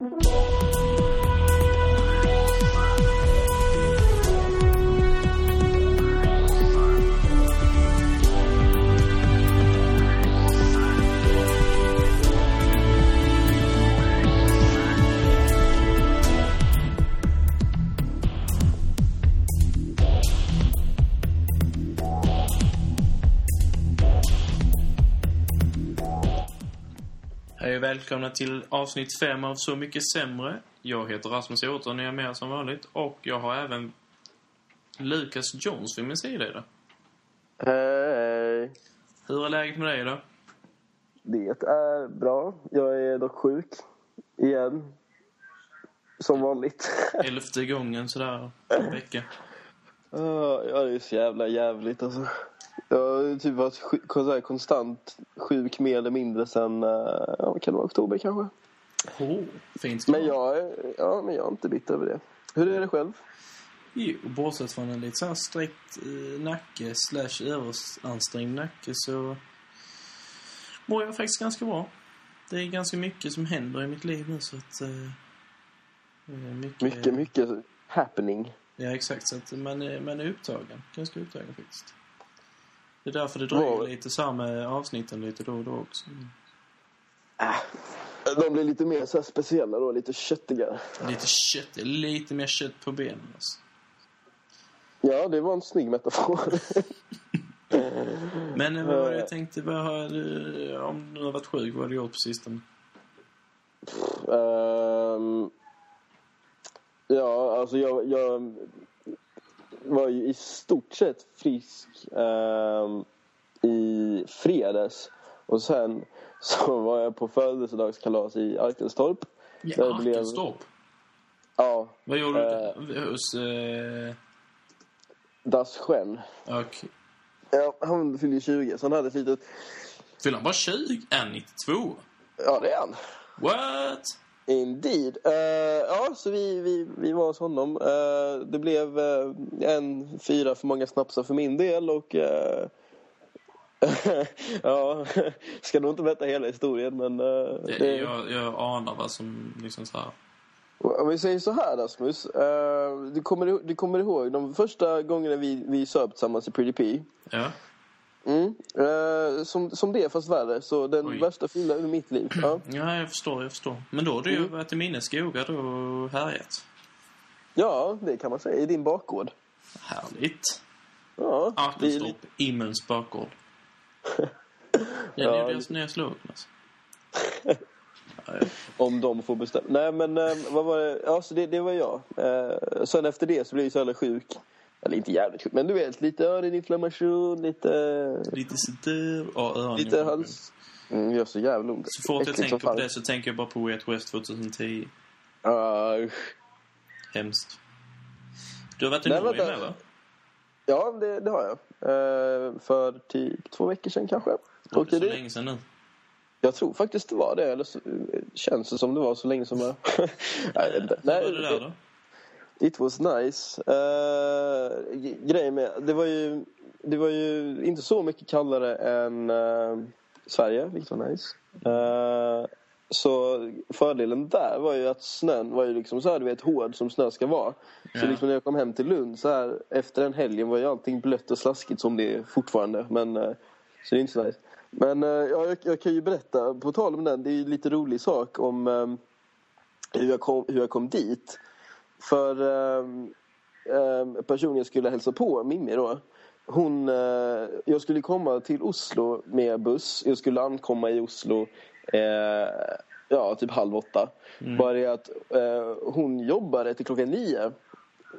Hej välkomna till avsnitt 5 av Så mycket sämre. Jag heter Rasmus Återn och jag är med som vanligt. Och jag har även Lucas Jones vid min sida idag. Hej. Hur är läget med dig idag? Det är bra. Jag är dock sjuk. Igen. Som vanligt. Elfte gången sådär på en vecka. Ja, det är så jävla jävligt alltså. Jag har typ varit sjuk, så här konstant sjuk mer eller mindre sen, eh, ja, kan det vara, oktober kanske. Oh, fint Men jag, är, ja, men jag är inte bitter över det. Hur är det själv? Jo, bortsett från en lite såhär sträckt eh, nacke slash överansträngd nacke så mår jag faktiskt ganska bra. Det är ganska mycket som händer i mitt liv nu så att... Eh, eh, mycket, Mycket, mycket happening. Ja, exakt. Så att man är, man är upptagen. Ganska upptagen faktiskt. Det är därför det dröjer lite så här med avsnitten lite då och då också. De blir lite mer så speciella då, lite köttiga. Lite kött, lite mer kött på benen alltså. Ja, det var en snygg metafor. Men eh, vad var det jag tänkte, vad har du, om du har varit sjuk, vad har du gjort på sistone? Ehm, ja, alltså jag, jag var ju i stort sett frisk ehm, i fredags. Och sen så var jag på födelsedagskalas i Arkelstorp. Ja, Det blev- Arkelstorp. Ja, Vad gjorde du där? hos... Eh, Das Schen. och, Ja, han fyllde 20 så han hade ett litet... fyller han bara 20? Är 92? Ja, det är han. What? Indeed. Eh, ja, så vi, vi, vi var hos honom. Eh, det blev eh, en fyra för många snapsar för min del och... ja, ska nog inte berätta hela historien men... eh, det, Jag, jag anar vad som liksom så här... Om vi säger så här Rasmus. eh, du, kommer, du kommer ihåg de första gångerna vi, vi söp tillsammans i Pretty P? Ja. Mm. Eh, som, som det fast värre. Så den Oj. värsta fyllan i mitt liv. Ja. ja, jag förstår, jag förstår. Men då har du ju Mm. varit i Minneskoga då och härjat. ja, det kan man säga. I din bakgård. Härligt. Ja, är Arkelstorp, bakgård. Den Ja, gjorde det- jag när jag slog alltså. Om de får bestämma. Nej men eh, vad var det? Ja, så det, det var jag. Eh, sen efter det så blev jag så jävla sjuk. Eller inte jävligt sjuk, men du vet lite öroninflammation, lite... Lite sådär. Ja, öronen. Lite hals... Mm, gör så jävla ont. Så fort jag tänker på det så tänker jag bara på Way West 2010. Ah, usch. Hemskt. Du har varit i Nej, Norge med va? ja, det, det har jag. Eh, för typ två veckor sedan kanske. Det är så dit. länge sedan nu. Jag tror faktiskt det var det. Eller så, känns det som det var så länge som jag... vet inte. Hur var det där då? It was nice. Uh, grejen med, det var ju det var ju inte så mycket kallare än eh, Sverige, vilket var nice. Eh, så fördelen där var ju att snön var ju liksom så här, du vet, hård som snö ska vara. Så Ja. liksom när jag kom hem till Lund så här, efter den helgen var ju allting blött och slaskigt som det är fortfarande. Men, så det är inte så nice. Men ja, jag, jag kan ju berätta, på tal om den, det är ju lite rolig sak om eh, hur, jag kom, hur jag kom dit. För um, personen jag skulle hälsa på, Mimmi då. Hon, eh, jag skulle komma till Oslo med buss. Jag skulle ankomma i Oslo eh, ja, typ halv åtta. Bara det att eh, hon jobbade till klockan nio.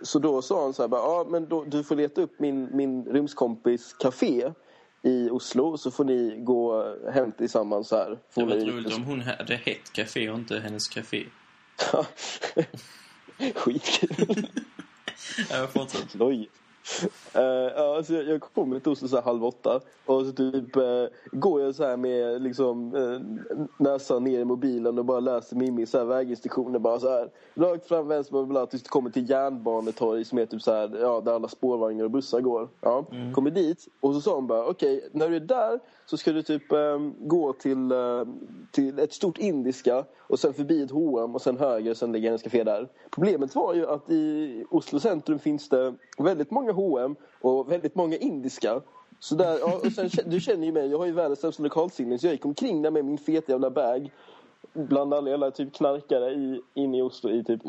Så då sa hon så här, bara, ja, men då, du får leta upp min, min rumskompis café i Oslo så får ni gå hem tillsammans här. Det Får var ni- roligt om hon hade hett café och inte hennes café. Skitkul. Ja, fortsätt. Oj. Uh, alltså jag, jag kommer till Oslo så här halv åtta och så typ uh, går jag så här med liksom uh, näsan ner i mobilen och bara läser Mimmi så här väginstruktioner bara så här rakt fram vänster bla bla tills du kommer till järnbanetorg som är typ så här ja där alla spårvagnar och bussar går. Ja, mm. kommer dit och så sa hon bara okej okay, när du är där så ska du typ um, gå till, till ett stort indiska och sen förbi ett H&M och sen höger och sen ligger en café där. Problemet var ju att i Oslo centrum finns det väldigt många H&M och väldigt många indiska. Så där, ja, och sen, du känner ju mig, jag har ju världens sämsta lokalsinne så jag gick omkring där med min feta jävla bag bland alla jävla typ knarkare i, inne i Oslo i typ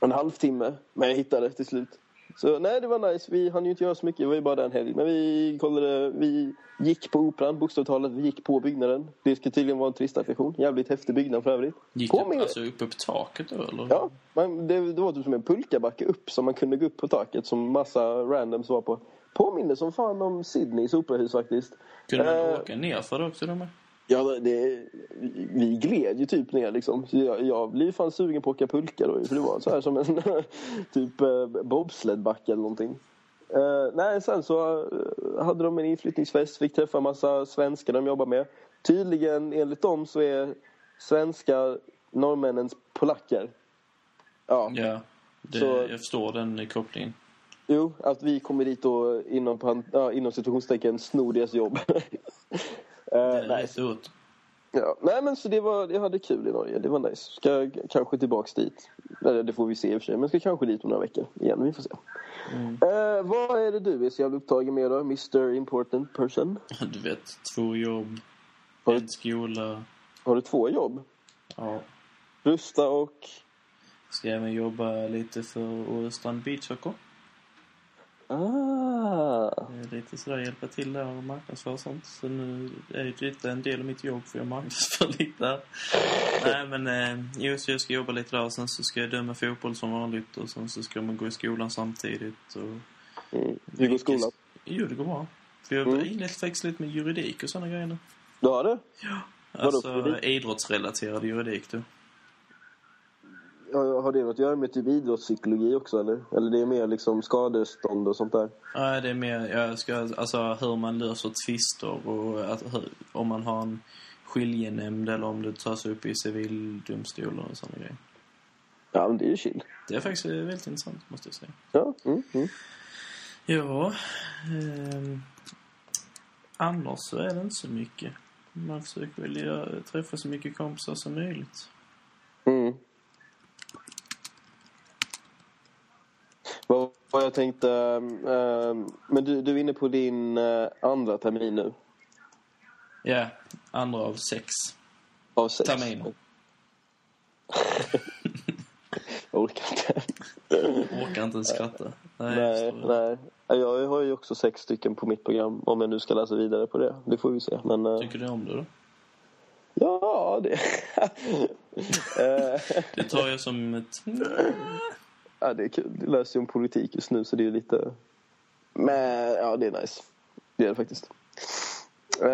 en halvtimme. Men jag hittade det till slut. Så nej, det var nice. Vi hann ju inte göra så mycket, det var ju bara den helgen. Men vi kollade, vi gick på Operan, bokstavligt vi gick på byggnaden. Det ska tydligen vara en turistattraktion. Jävligt häftig byggnad för övrigt. Gick på du alltså uppe på taket då eller? Ja, man, det, det var typ som en pulkabacke upp som man kunde gå upp på taket som massa randoms var på. Påminner som fan om Sydneys operahus faktiskt. Kunde man uh, åka ner för det också då med? Ja, det, vi gled ju typ ner liksom. Jag, jag blir fan sugen på att åka pulka då. För det var så här som en typ eh, bobsledbacke eller någonting. Uh, nej, sen så uh, hade de en inflyttningsfest. Fick träffa en massa svenskar de jobbar med. Tydligen, enligt dem, så är svenskar norrmännens polacker. Ja, ja det, så, jag förstår den kopplingen. Jo, att vi kommer dit och inom, ja, inom situationstecken snor deras jobb. Uh, nej. Ut. Ja, nej men så det var, jag hade kul i Norge, det var nice. Ska kanske tillbaks dit. Eller det får vi se i och för sig, men ska kanske dit om några veckor igen, vi får se. Mm. Uh, vad är det du är så jävla upptagen med då, Mr Important Person? Du vet, två jobb, har du, skola. Har du två jobb? Ja. Rusta och? Ska även jobba lite för Årestrand Beach Hockey. Ah. Lite sådär hjälpa till där och marknadsföra och sånt. Så nu är det lite en del av mitt jobb för jag marknadsför lite där. Nej men eh, jo, så jag ska jobba lite där och sen så ska jag döma fotboll som vanligt och sen så ska man gå i skolan samtidigt. Och mm. Hur går skolan? Jo, det går bra. För jag har mm. faktiskt lite med juridik och sådana grejer nu. Du har det? Ja. Alltså idrottsrelaterad juridik du. Har det något att göra med typ idrottspsykologi också eller? Eller det är mer liksom skadestånd och sånt där? Nej, det är mer jag ska, alltså, hur man löser tvister och att, hur, om man har en skiljenämnd eller om det tas upp i civildomstolar och sådana grejer. Ja, men det är ju chill. Det är faktiskt väldigt intressant, måste jag säga. Ja, mm, mm. Ja, eh, annars så är det inte så mycket. Man försöker väl träffa så mycket kompisar som möjligt. Mm. Vad jag tänkte... Äh, men du, du är inne på din äh, andra termin nu? Ja, andra av sex. Av sex? Terminer. jag orkar inte. orkar inte skratta. Nej, nej, nej. Jag har ju också sex stycken på mitt program om jag nu ska läsa vidare på det. Det får vi se. Men, äh... Tycker du om det då? Ja, det... det tar jag som ett ja, det är kul. Det läser ju om politik just nu så det är lite... Men ja, det är nice. Det är det faktiskt. Uh,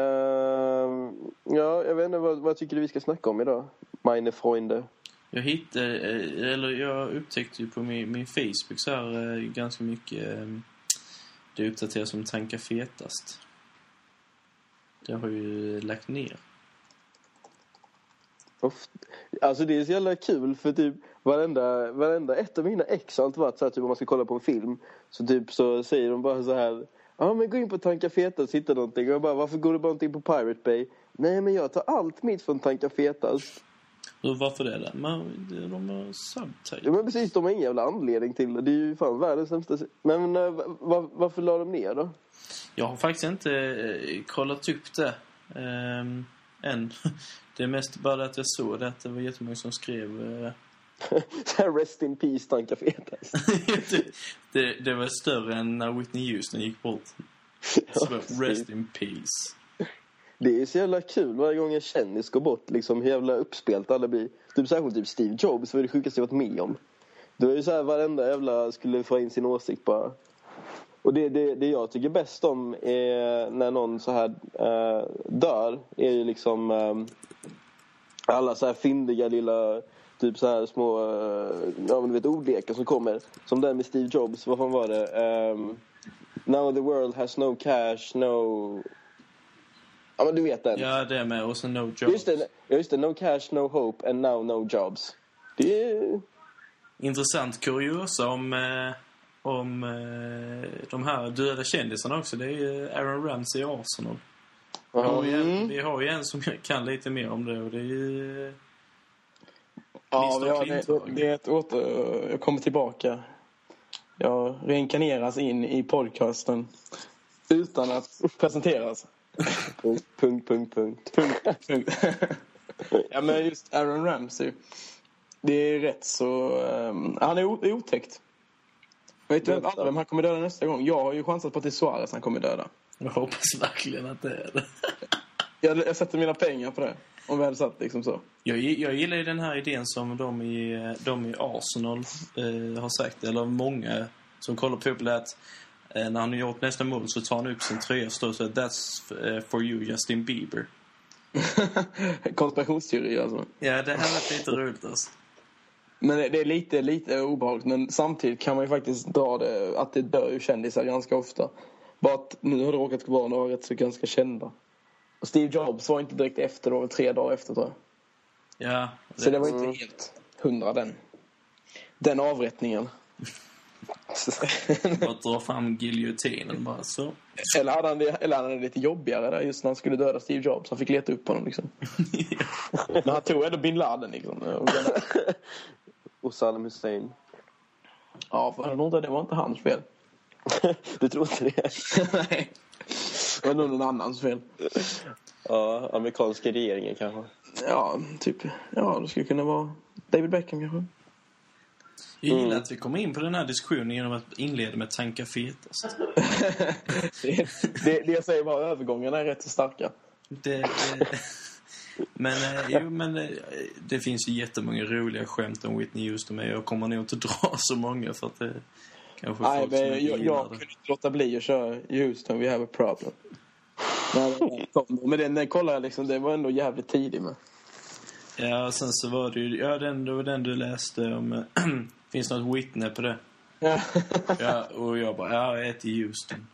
ja, jag vet inte, vad, vad tycker du vi ska snacka om idag? Meine Freunde. Jag hittade, eh, eller jag upptäckte ju på min, min Facebook så här eh, ganska mycket eh, det uppdateras som tanka fetast. Det har ju lagt ner. Alltså det är så jävla kul för typ varenda, varenda ett av mina ex har alltid varit så här, typ om man ska kolla på en film så typ så säger de bara så här Ja men gå in på Tanka Fetas hitta någonting och jag bara varför går du bara inte in på Pirate Bay? Nej men jag tar allt mitt från Tanka Fetas. Och varför det? Man, de har subtitle. Ja men precis, de har ingen jävla anledning till det. Det är ju fan världens sämsta... Men äh, var, varför la de ner då? Jag har faktiskt inte äh, kollat upp det. Ähm, än. Det är mest bara att jag såg det, att det var jättemånga som skrev... Rest in peace, tanka fetas. det, det, det, var större än när Whitney Houston gick bort. Rest in peace. Det är så jävla kul varje gång en kändis går bort, liksom hur jävla uppspelt alla blir. Typ särskilt typ Steve Jobs var det sjukaste jag varit med om. Det var ju så här varenda jävla skulle få in sin åsikt bara. Och det, det, det jag tycker bäst om är när någon så här äh, dör, är ju liksom äh, alla så här fyndiga lilla typ så här små eh, ja, men du vet, ordlekar som kommer. Som den med Steve Jobs, vad fan var det? Um, now the world has no cash, no... Ja men du vet den. Ja, det med. Och så no jobs. Just det, just det, no cash, no hope and now no jobs. Det är... Intressant kuriosa om, eh, om eh, de här döda kändisarna också. Det är ju Aaron Ramsey i Arsenal. Vi har, ju en, Mm. vi har ju en som kan lite mer om det och det är ju... Ja, har, det, det är ett åter... Jag kommer tillbaka. Jag reinkarneras in i podcasten utan att presenteras. Punkt, punkt, punkt, punkt. Punkt. ja, men just Aaron Ramsey. Det är rätt så... ehm, han är otäckt. Vet du vem, vem han kommer döda nästa gång? Jag har ju chansat på att det är Suarez han kommer döda. Jag hoppas verkligen att det är det. Jag, jag sätter mina pengar på det. Om vi hade satt liksom så. Jag, jag gillar ju den här idén som de i, de i Arsenal eh, har sagt, eller många som kollar på fotboll, att eh, när han har gjort nästa mål så tar han upp sin tröja och står så här, That's eh, for you Justin Bieber. Konspirationsteori alltså. Ja, det här var lite roligt alltså. Men det det är lite, lite obehagligt. Men samtidigt kan man ju faktiskt dra det att det dör ju kändisar ganska ofta. Bara att nu har det råkat vara några rätt så ganska kända. Och Steve Jobs var inte direkt efter då, tre dagar efter tror jag. Ja, Så det var inte helt hundra den. Den avrättningen. Bara dra fram giljotinen bara så. Eller hade, han det, eller hade han det lite jobbigare där just när han skulle döda Steve Jobs. Han fick leta upp honom liksom. Men han tog ändå bin Laden liksom. Och Saddam Hussein. Ja, för det var inte hans fel. Du tror inte det? Nej. Det var nog någon annans fel. Ja, amerikanska regeringen kanske. Ja, typ. Ja, det skulle kunna vara David Beckham kanske. Jag gillar att vi kommer in på den här diskussionen genom att inleda med tanka fetast. Det, det, det jag säger bara övergångarna är rätt så starka. Det, det, men, eh, jo, men eh, det finns ju jättemånga roliga skämt om Whitney Houston men jag kommer nog inte dra så många för att det kanske Nej, men jag, jag kunde inte låta bli att köra Houston, we have a problem. Men, den, den kollade jag liksom, det var ändå jävligt tidig med. Ja, sen så var det ju, ja den, det var den du läste om, eh, finns något Whitney på det? Ja. Ja, och jag bara, ja, jag äter Houston.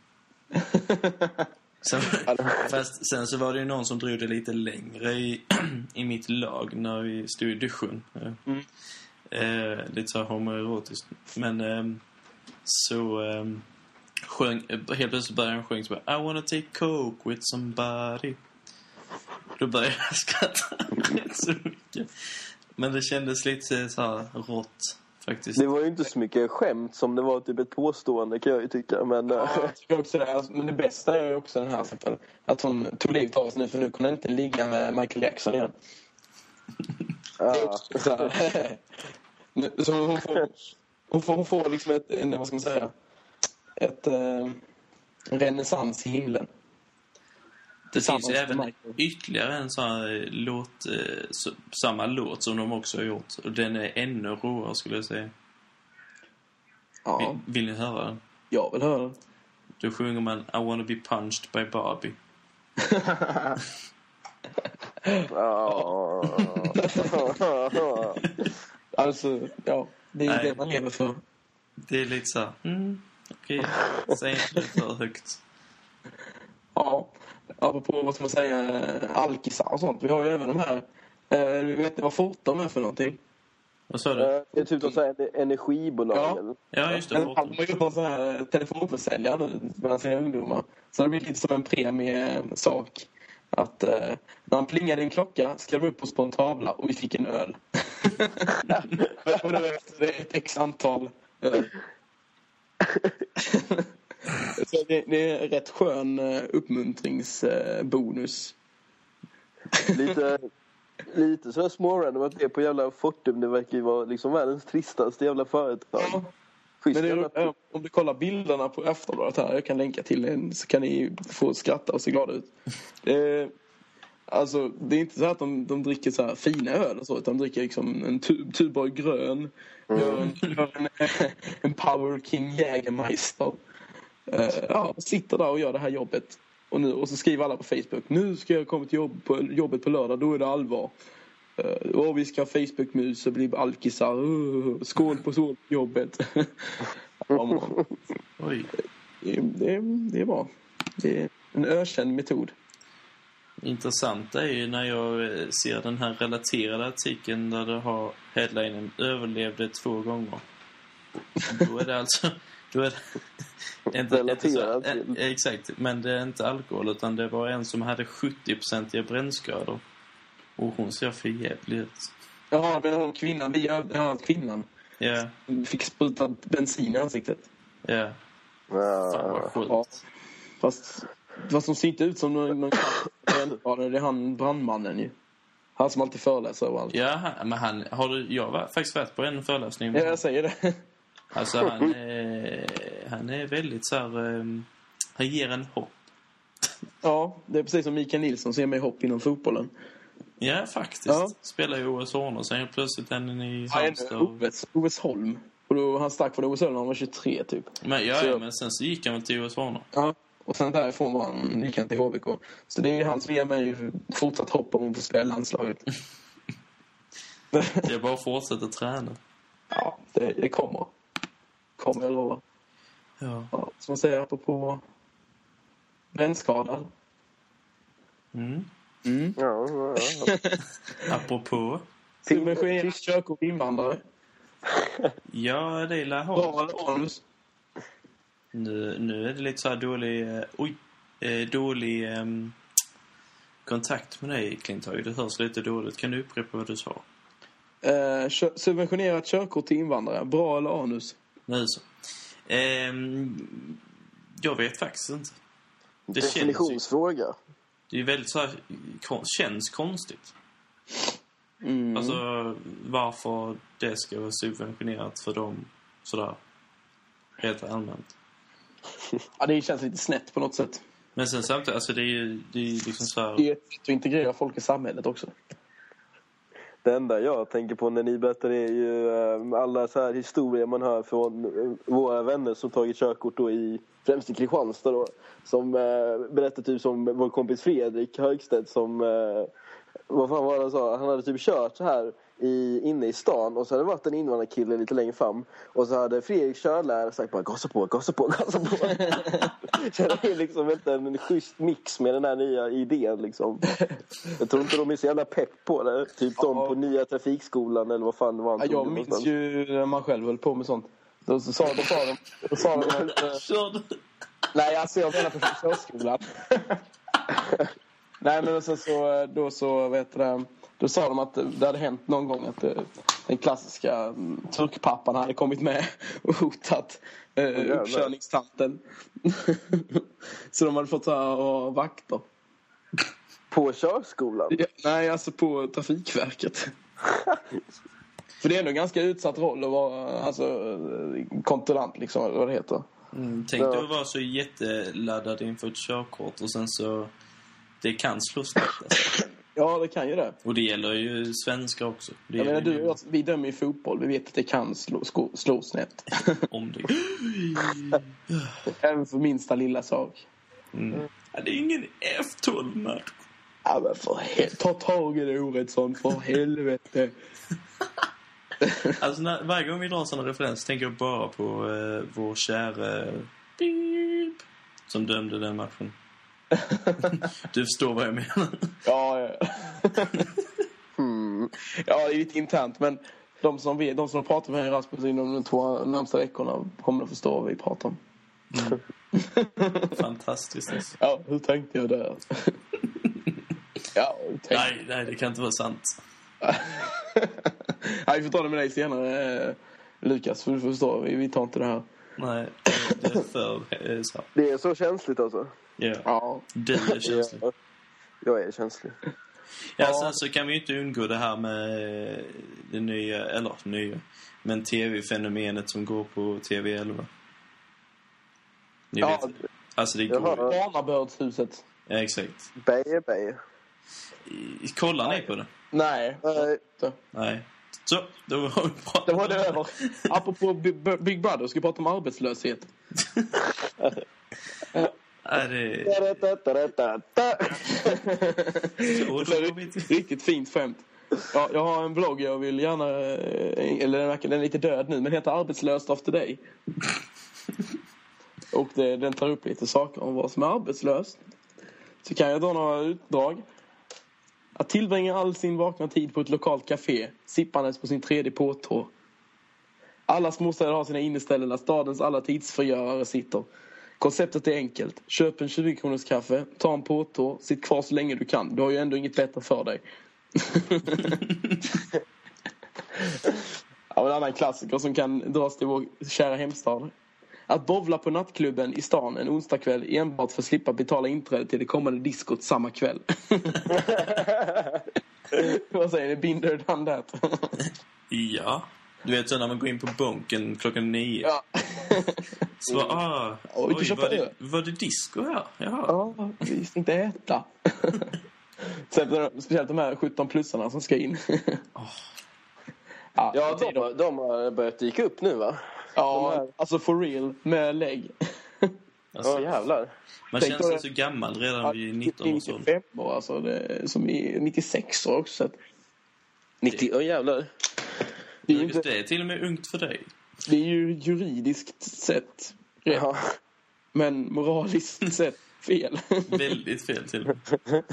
Sen, fast sen så var det ju någon som drog det lite längre i, i mitt lag när vi stod i duschen. Eh, Eh, lite så homoerotiskt. Men ehm, så ehm, sjöng, eh, helt plötsligt började han sjunga så bara I wanna take coke with somebody. Då började jag skratta rätt så mycket. Men det kändes lite så här rått faktiskt. Det var ju inte så mycket skämt som det var typ ett påstående kan jag ju tycka. Men eh, Ja, jag tycker också det. Alltså, Men det bästa är ju också den här exempel. Att hon tog livet av sig nu för nu kunde hon inte ligga med Michael Jackson igen. Ja. också så Så hon får, hon får, hon får liksom ett, en, vad ska man säga, ett eh, renässans i himlen. Det finns ju även Michael. ytterligare en sån här låt, eh, samma låt som de också har gjort. Och den är ännu råare skulle jag säga. Ja, Vill, vill ni höra den? jag vill höra den. Då sjunger man I wanna be punched by Barbie. Alltså, ja. Det är ju Nej. det man lever för. Det är lite så här, mm, okej, säg inte det för högt. Ja. Apropå, vad ska man säga, eh, alkisar och sånt. Vi har ju även de här, eh, vet ni vad Fortum är för någonting? Vad sa du? Eh, Det är typ de här energibolag. Ja. Ja, just det. Fortum. de har gjort någon sån här telefonförsäljare nu bland sina ungdomar. Så det blir lite som en premiesak. Att eh, när han plingade en klocka skrev vi upp oss på en tavla och vi fick en öl. och då efter ett x antal öl. Så det, det är en rätt skön eh, uppmuntringsbonus. Lite, lite sådär smårandom att det är på jävla Fortum. Det verkar ju vara liksom världens tristaste jävla företag. Ja. Schysst Men det, är- om du kollar bilderna på Aftonbladet här, jag kan länka till en så kan ni få skratta och se glada ut. Är, alltså, det är inte så att de, de dricker så här fina öl och så, utan de dricker liksom en tub, Tuborg grön, gör en, gör en, en Power King Jägermeister. Uh, ja, sitter där och gör det här jobbet. Och, nu, och så skriver alla på Facebook, nu ska jag komma till jobb på, jobbet på lördag, då är det allvar. Uh, oh, vi ska ha Facebook-mus och bli alkisar. Uh, skål på soljobbet. ja, Oj. det, det, det är bra. Det är en ökänd metod. Intressant är ju när jag eh, ser den här relaterade artikeln där det har headlinen överlevde två gånger. Då är det alltså... Då är det, inte, inte så, Relaterad eh. Exakt, men det är inte alkohol utan det var en som hade 70-procentiga brännskador. Och hon ser för jävlig ut. Ja, men hon kvinnan, vi, ja, kvinnan Ja, fick spruta bensin i ansiktet. ja. Fan vad Ja. sjukt. Ja. Fast vad som ser inte ut som någon, någon brännskada, det är han brandmannen ju. Han som alltid föreläser överallt. Ja, han- men han... Har du... Jag var faktiskt varit på en föreläsning. Ja, jag säger det. Alltså han är... Han är väldigt så här... ehm, Han ger en hopp. Ja, det är precis som Mikael Nilsson som ger mig hopp inom fotbollen. Ja, faktiskt. Ja. Spelar i OS Horn sen helt plötsligt är i Halmstad. är OS, OS Holm. Och då, han stack från OS Holm när han var 23 typ. Men, ja, Så- men sen så gick han väl till OS Horn. Ja. Och sen därifrån var han, gick han till HBK. Så det är han som ger mig fortsatt hopp om att få spela i landslaget. Det är bara att fortsätta träna. Ja, det, det kommer. Kommer jag lova. Ja. Ja, som man säger apropå brännskadad. Mm. Mm. Ja, ja, ja. Apropå. Subventionerat körkort invandrare. Ja, det lär ha. Nu, nu är det lite så här dålig... eh, oj. Eh, dålig ehm, kontakt med dig, Klinthage. Det hörs lite dåligt. Kan du upprepa vad du sa? Eh, kö- subventionerat körkort till invandrare. Bra eller anus? Nu så. Ehm, jag vet faktiskt inte. Det känns ju- Definitionsfråga. Det är väldigt så här... Känns konstigt. Mm. Alltså varför det ska vara subventionerat för dem sådär. Helt allmänt. ja, det känns lite snett på något sätt. Men sen samtidigt, alltså det är ju det är liksom så här... Det är ett sätt att integrera folk i samhället också. Det enda jag tänker på när ni berättar är ju eh, alla så här historier man hör från eh, våra vänner som tagit körkort då i främst i Kristianstad då. Som eh, berättar typ som vår kompis Fredrik Högstedt som eh, vad fan var det han sa? Han hade typ kört så här i, inne i stan och så hade det varit en invandrarkille lite längre fram och så hade Fredrik körlärare sagt bara gasa på, gasa på, gasa på. så det är liksom inte en schysst mix med den här nya idén liksom. Jag tror inte de är så jävla pepp på det. Typ de på nya trafikskolan eller vad fan det var Ja, jag det minns någonstans. ju när man själv höll på med sånt. Då så sa, då sa de... Då sa de att, nej, alltså jag menar på körskolan. nej, men sen så, då så, vet det, då sa de att det hade hänt någon gång att eh, den klassiska mm, turkpappan hade kommit med och hotat eh, uppkörningstanten. så de hade fått ta vakter. På körskolan? Ja, nej, alltså på Trafikverket. För det är ändå en ganska utsatt roll att vara alltså, kontrollant, liksom, eller vad det heter. Mm, tänk Ja. dig att vara så jätteladdad inför ett körkort och sen så... Det kan slå snett alltså. Ja, det kan ju det. Och det gäller ju svenskar också. Det Jag menar, du, jag, vi dömer ju fotboll. Vi vet att det kan slå, slå, slå snett. om det. Även för minsta lilla sak. Mm. Ja, det är ingen F12-match. Ja, men för hel- Ta tag i det Oredsson, för helvete. Alltså när, varje gång vi drar sådana referenser tänker jag bara på eh, vår kära Beep som dömde den matchen. Du förstår vad jag menar. Ja, ja. Hmm. ja, det är lite internt, men de som, vi, de som har pratat med Rasmus inom de två närmsta veckorna kommer att förstå vad vi pratar om. Fantastiskt. Alltså. Ja, hur tänkte jag där? ja, tänkte Nej, nej, det kan inte vara sant. Nej, vi får ta det med dig senare, eh, Lukas. För du förstår, vi, vi tar inte det här. Nej, det är för så. Det är så känsligt alltså? Ja, Ja. du är känslig. Ja, jag är känslig. Ja, sen så kan vi ju inte undgå det här med det nya, eller nya, men tv-fenomenet som går på TV11. Ni Ja, vet, alltså det går ju. Barnabördshuset. Ja, exakt. Beje, beje. I- Kollar ni på det? Nej, Nej, Nej. Så, då har vi pratat det var det över. Apropå Big Big Brother, ska vi prata om arbetslöshet. Det... Riktigt fint skämt. Ja, jag har en blogg, jag vill gärna... eh, Eller den verkar- den är lite död nu, men heter Arbetslöst after dig. Och det, den tar upp lite saker om vad som är arbetslöst. Så kan jag dra några utdrag. Att tillbringa all sin vakna tid på ett lokalt café, sippandes på sin tredje påtår. Alla småstäder har sina inneställen där stadens alla tidsförgörare sitter. Konceptet är enkelt. Köp en 20 kronors kaffe, ta en påtår, sitt kvar så länge du kan. Du har ju ändå inget bättre för dig. ja, en annan klassiker som kan dras till vår kära hemstad. Att bovla på nattklubben i stan en onsdagkväll enbart för att slippa betala inträde till det kommande diskot samma kväll. Vad säger ni? Binder done that. Ja. Du vet så när man går in på bunken klockan nio. ja. Så bara, ah, Ja, kan oj, var det, var det disco här? Jaha. ja, vi ska inte äta. Speciellt de här 17-plussarna som ska in. Ja, Ja, tider. de, de har börjat dyka upp nu va? ja här- alltså for real, med lägg. Alltså, Ja, jävlar. man tänk känns ju så gammal redan vid 19 års ålder. 95 år, alltså. Det, som i 96 år också. Så att 90, ja jävlar. Det är, inte, det är till och med ungt för dig. det är ju juridiskt sett rätt, Ja. men moraliskt sett fel. Väldigt fel till och med.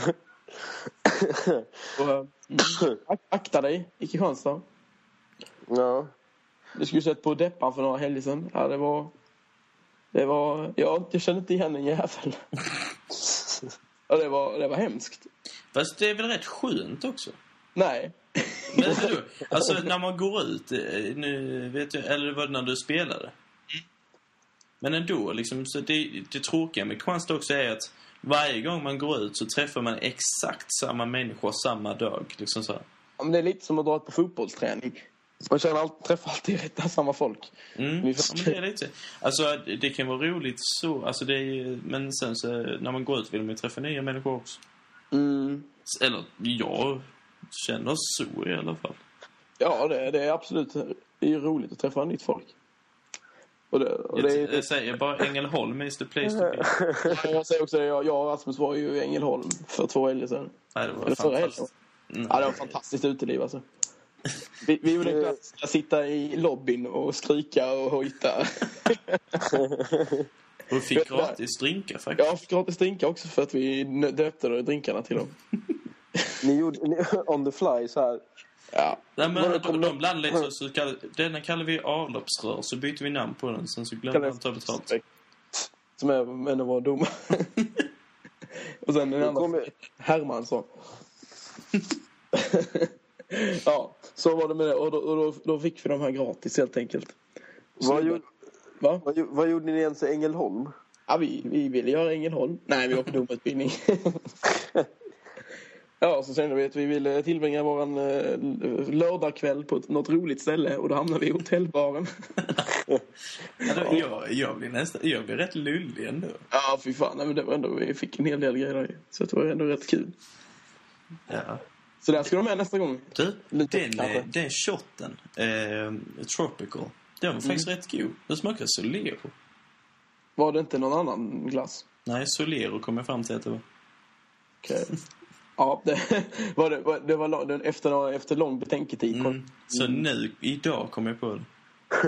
Ak- akta dig i Kristianstad. ja. Du skulle sett på Deppan för några helger sedan. Ja, det var... Det var... Ja, jag kände inte igen en jävel. Ja, det var, det var hemskt. Fast det är väl rätt skönt också? Nej. Men vadå? Alltså när man går ut, eh, nu vet jag, eller var det när du spelade? Men ändå, liksom, så det, det tråkiga med Kristianstad också är att varje gång man går ut så träffar man exakt samma människor samma dag. Liksom så. Ja, men det är lite som att dra på fotbollsträning. Man känner alltid, träffar alltid rätt samma folk. Mm, ja, det är lite. Alltså det kan vara roligt så, alltså det är, men sen så när man går ut vill man ju träffa nya människor också. Mm. Eller jag känner så i alla fall. Ja, det, det är absolut det är roligt att träffa nytt folk. Och det, och det, Jag, jag säger bara Ängelholm is the place to be. jag säger också det, jag, jag och Rasmus var ju i Ängelholm för två helger sedan. Nej, det var Eller fantastiskt. Mm. Ja, det var fantastiskt uteliv alltså. Vi, vi gjorde en klassisk att sitta i lobbyn och skrika och hojta. Och fick gratis drinkar faktiskt. Jag fick gratis drinkar också för att vi döpte drinkarna till dem. Ni gjorde ni, on the fly så här. Ja. Nej, men de, kom- de blandade lite så, så kall, denna kallar vi avloppsrör, så byter vi namn på den, sen så glömmer han ta betalt. Som är en av våra domare. och sen den andra kommer- Hermansson. ja, så var det med det. Och då, och då, då fick vi de här gratis helt enkelt. Vad, gjorde, Va? vad, vad gjorde ni ens i Ängelholm? Ja, vi, vi ville göra Ängelholm. Nej, vi var på domarutbildning. Ja, så kände vi att vi ville tillbringa våran eh, lördagkväll på något roligt ställe och då hamnade vi i hotellbaren. Ja, då, jag, jag, blir nästan, jag blir rätt lullig ändå. ja, fy fan. Men det var ändå, vi fick en hel del grejer. Så det var ändå rätt kul. Ja. Så där ska de med nästa gång. Du, Lite den, kanske. eh, den shotten, eh, Tropical, den var faktiskt rätt god. Den smakar Solero. Var det inte någon annan glass? Nej, Solero kom jag fram till att det var. Okej. Ja, det var, det, var, det var lång- efter, efter lång betänketid. Mm. Så nu, idag kom jag på det.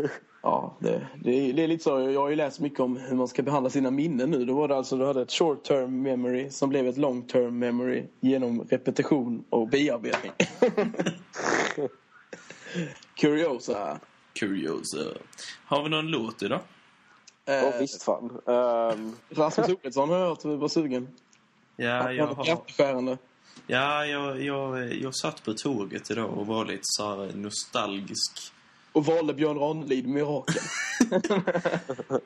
Ja, det, det, är, det är lite så. Jag har ju läst mycket om hur man ska behandla sina minnen nu. Då var det alltså, du hade ett short term memory som blev ett long term memory genom repetition och bearbetning. Curiosa. Curiosa. Har vi någon låt idag? Ja, Eh, visst fan. Ehm, Rasmus Olsson har jag hört var sugen. Ja, jag har... Ja, jag, jag, jag satt på tåget idag och var lite så nostalgisk. Och valde Björn Ranelid Mirakel.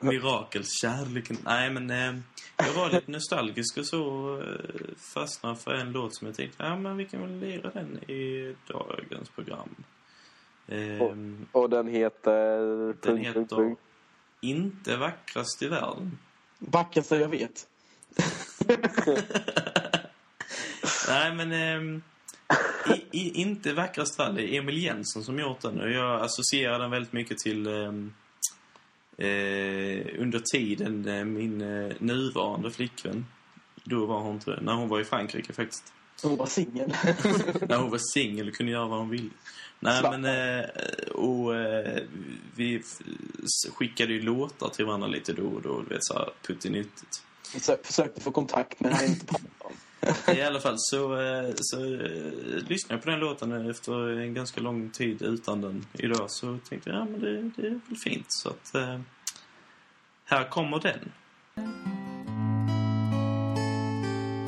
Mirakels kärleken. Nej, men eh, jag var lite nostalgisk och så eh, fastnade för en låt som jag tänkte, ja men vi kan väl lira den i dagens program. Eh, och den heter... den heter punkt. Inte vackrast i världen. Vackraste jag vet. Nej, men... ehm, i, i, inte vackrast fall. Det är Emil Jensen som gjort den. Och jag associerar den väldigt mycket till... ehm, eh, under tiden eh, min eh, nuvarande flickvän. Då var hon inte... När hon var i Frankrike faktiskt. Hon var singel. När hon var singel kunde göra vad hon ville. Nej, Slapp men... Eh, och eh, vi skickade ju låtar till varandra lite då och då. Du vet, så här puttinuttigt. Så försökte få kontakt men hade inte. I alla fall så, eh, så eh, lyssnade jag på den låten efter en ganska lång tid utan den idag. Så tänkte jag, ja men det, det är väl fint. Så att eh, här kommer den.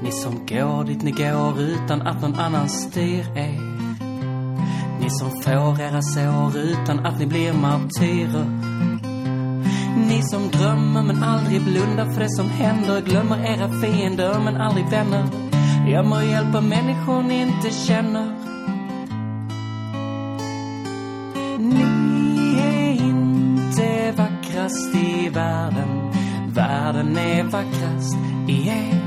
Ni som går dit ni går utan att någon annan styr er. Ni som får era sår utan att ni blir martyrer. Ni som drömmer men aldrig blundar för det som händer. Glömmer era fiender men aldrig vänner. Gömmer och hjälper människor ni inte känner. Ni är inte vackrast i världen. Världen är vackrast i er.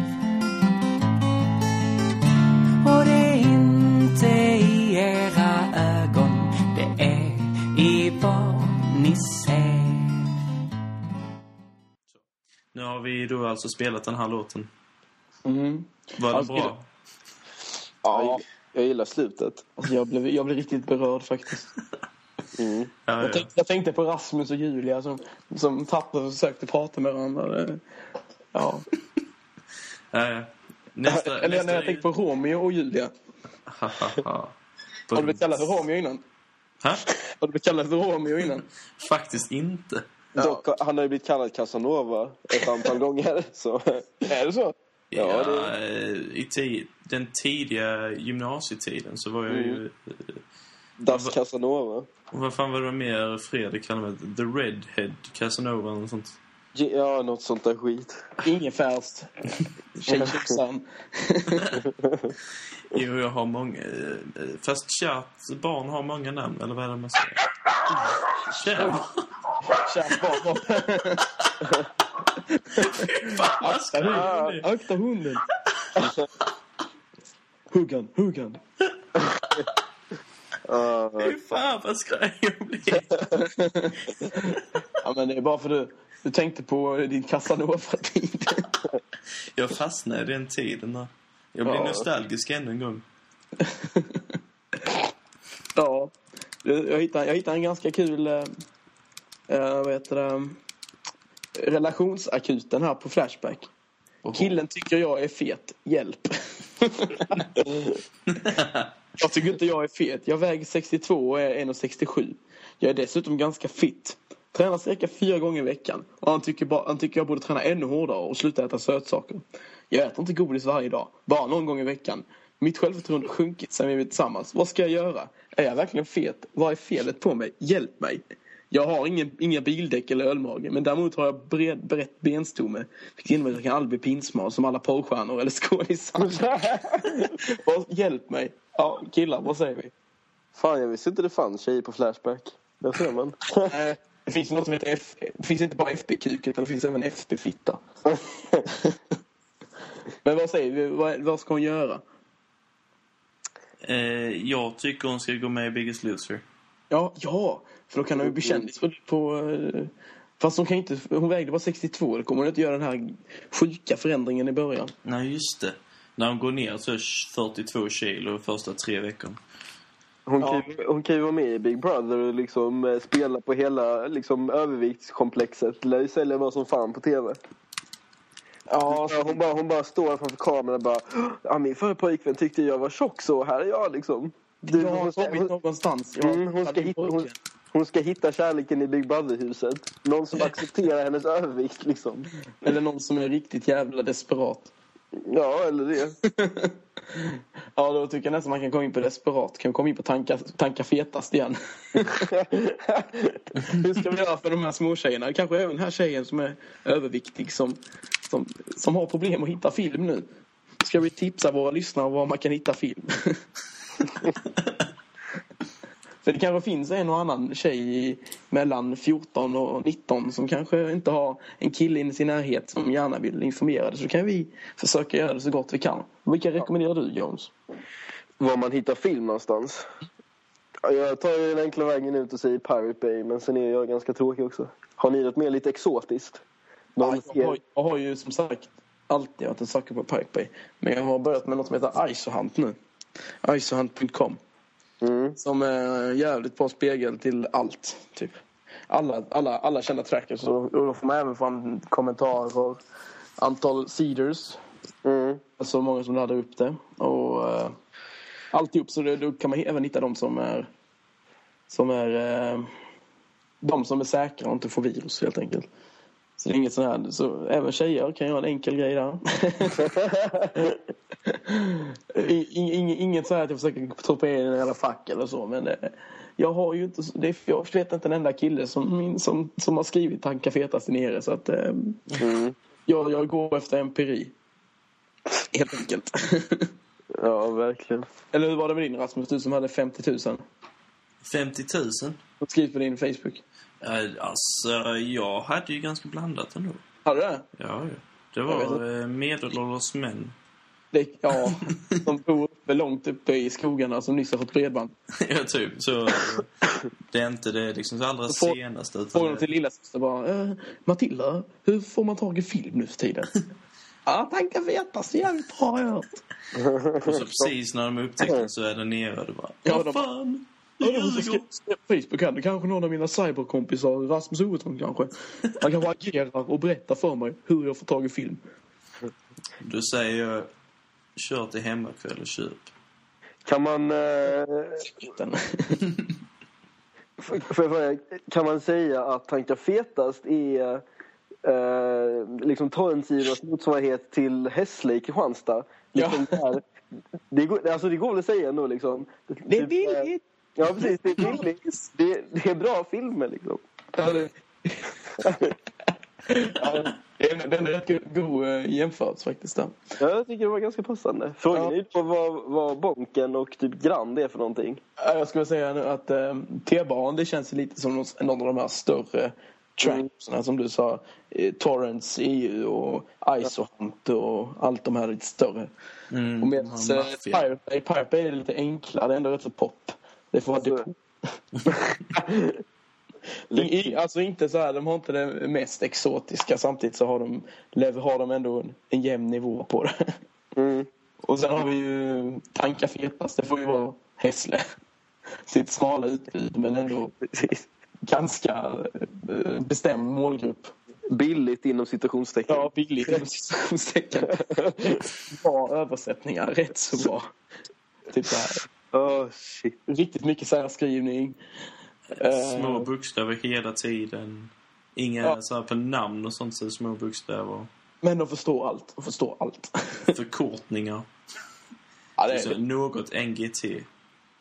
Och det är inte i era ögon, det är i vad ni ser. Nu har vi då alltså spelat den här låten. Mm. Var den Alltså, bra? Ja, Jag gillar slutet. alltså jag, blev, jag blev riktigt berörd faktiskt. Mm. Ja, Jag ja. tänkte, jag tänkte på Rasmus och Julia som, som tappade och försökte prata med varandra. Det- Ja. Ja, ja. Nästa, Eller nästa när jag tänkte på Romeo och Julia. Ha, ha, ha. Har du blivit kallad för Romeo innan? Ha? Har du blivit kallad för Romeo innan? Faktiskt inte. Dock, han har ju blivit kallad Casanova ett antal gånger. Så. Är det så? Ja, det- eh, I ti- den tidiga gymnasietiden så var jag ju... Mm. eh, Das Vad- Casanova. Vad fan var det mer Fredrik kallade mig? The Redhead Casanova eller något sånt. Ja, något sånt där skit. Ingefärst. Tjejtjofsan. Jo, jag har många... eh, Fast kärt barn har många namn, eller vad är det man säger? Kär. Kärt barn. Fan, vad ska jag göra? Akta hunden. Huggan, huggan. Uh, Fy fan vad skraj jag blir. Ja, men det är bara för du, du tänkte på din Casanova-tid. Jag fastnade i den tiden. Där. Jag blir Ja. nostalgisk ännu en gång. ja. Jag hittade, jag hittade en ganska kul... Eh, vad heter det? Relationsakuten här på Flashback. Killen tycker jag är fet. Hjälp. jag tycker inte jag är fet. Jag väger 62 och är 1,67. Jag är dessutom ganska fit. Tränar cirka fyra gånger i veckan. Och han tycker, bara, han tycker jag borde träna ännu hårdare och sluta äta sötsaker. Jag äter inte godis varje dag. Bara någon gång i veckan. Mitt självförtroende har sjunkit sen vi är tillsammans. Vad ska jag göra? Är jag verkligen fet? Vad är felet på mig? Hjälp mig. Jag har ingen, inga bildäck eller ölmage, men däremot har jag bred, brett benstomme. Vilket innebär att jag kan aldrig bli pinsmal som alla porrstjärnor eller skådisar. Hjälp mig. Ja, killar, vad säger vi? fan, jag visste inte det fanns tjejer på Flashback. Där ser man. Eh, Det finns något som heter F... Det finns inte bara FB-kuk, utan det finns även FB-fitta. Men vad säger vi? Vad, vad ska hon göra? Eh, jag tycker hon ska gå med i Biggest Loser. Ja, ja, för då kan hon ju bli kändis på... på eh, fast hon kan inte... Hon vägde bara 62. Då kommer hon inte göra den här sjuka förändringen i början. Nej, just det. När hon går ner så 42 kilo första tre veckorna. Hon, Ja. kan ju, hon kan ju vara med i Big Brother och liksom eh, spela på hela liksom, överviktskomplexet. Lär ju sälja vad som fan på tv. Ja, hon, bara, hon bara står framför kameran och bara ja, min förra pojkvän tyckte jag var tjock så här är jag liksom. Du, jag har kommit hon, någonstans. Jag mm, hon, ska hitta, hon. Hon ska hitta kärleken i Big Brother-huset. Någon som accepterar hennes övervikt liksom. Eller någon som är riktigt jävla desperat. Ja, eller det. Ja, då tycker jag nästan man kan komma in på desperat. Kan komma in på tanka, tanka fetast igen. Hur ska vi göra för de här små tjejerna? Kanske även den här tjejen som är överviktig som, som, som har problem att hitta film nu. Ska vi tipsa våra lyssnare var man kan hitta film? För det kanske finns en och annan tjej mellan 14 och 19 som kanske inte har en kille i sin närhet som gärna vill informera det. Så kan vi försöka göra det så gott vi kan. Vilka rekommenderar du Jones? Var man hittar film någonstans. Ja, Jag tar ju den enkla vägen ut och säger Pirate Bay, men sen är jag ganska tråkig också. Har ni något mer lite exotiskt? Ja, jag, har, jag har ju som sagt alltid varit en sucker på Pirate Bay. Men jag har börjat med något som heter Isohunt nu. Isohunt.com. Mm. Som är jävligt bra spegel till allt, typ. Alla, alla, alla kända trackers. Och då, får man även fram kommentarer, antal seeders. Mm. Alltså många som laddar upp det. Och uh, alltihop. Så det, då kan man även hitta de som är som är eh, de som är säkra och inte får virus helt enkelt. Så det är inget sånt här. Så även tjejer kan göra en enkel grej där. In, in, inget så här att jag försöker troppa in i en jävla fack eller så. Men eh, jag har ju inte, det jag vet inte en enda kille som, som, som har skrivit tanka fetast nere. Så att eh, Mm. jag, jag går efter empiri. Helt enkelt. Ja, verkligen. eller hur var det med din Rasmus? Du som hade 50 000. 50 000? Skriv på din Facebook. Eh, Alltså, jag hade ju ganska blandat ändå. Har du det? Ja, ja. Det var eh, medelålders män. det ja, de bor uppe långt uppe i skogarna som nyss har fått bredband. ja, typ. Så det är inte det liksom så allra Så får- senaste. Får Utan de till lilla syster bara eh, Matilda, hur får man tag i film nu för tiden? ja, tanka fetast, jävligt bra har jag hört. och så precis när de upptäckte så är den nere. Du bara, Ja, fan? Ja, Det på Facebook här. Det kanske någon av mina cyberkompisar, Rasmus Oreton kanske. Han kanske agerar och berättar för mig hur jag får tag i film. Då säger kör till hemmakväll och köp. Kan man... Eh, kan man säga att Tanka Fetast är eh, liksom torrentsidornas motsvarighet till Hässle i Kristianstad? Liksom där, det, går, alltså det går väl att säga ändå liksom. Det är Typ, eh, billigt. Ja precis, det är billigt. Det, det är bra filmer liksom. Ja, det... ja, det är, rätt go- god eh, jämförelse faktiskt. Där. Ja, jag tycker det var ganska passande. Frågan Ja. är ju vad, vad Bonken och typ Grand är för någonting. Ja, Jag skulle säga nu att eh, T-banan det känns lite som någon, någon av de här större tracksarna som du sa. Eh, Torrents, EU och Isohunt och allt de här lite större. Mm, Och de med har eh, maffia. Pirate Bay, Pirate Bay är lite enklare, det är ändå rätt så pop. Det får vara Alltså, depot. I, i, alltså inte så här, de har inte det mest exotiska samtidigt så har de, har de ändå en, en jämn nivå på det. Mm. Och sen har vi ju Tanka fetast, det får ju vara Hässle. Sitt smala utbud men ändå Precis. ganska eh, bestämd målgrupp. Billigt inom citationstecken. Ja, billigt inom citationstecken. Bra översättningar, rätt så bra. Typ så här, Oh, shit. riktigt mycket särskrivning. Eh, Små bokstäver hela tiden. Inga Ja. så här på namn och sånt så små bokstäver. Men de förstår allt. De förstår allt. Förkortningar. Ja, det Så är, något NGT.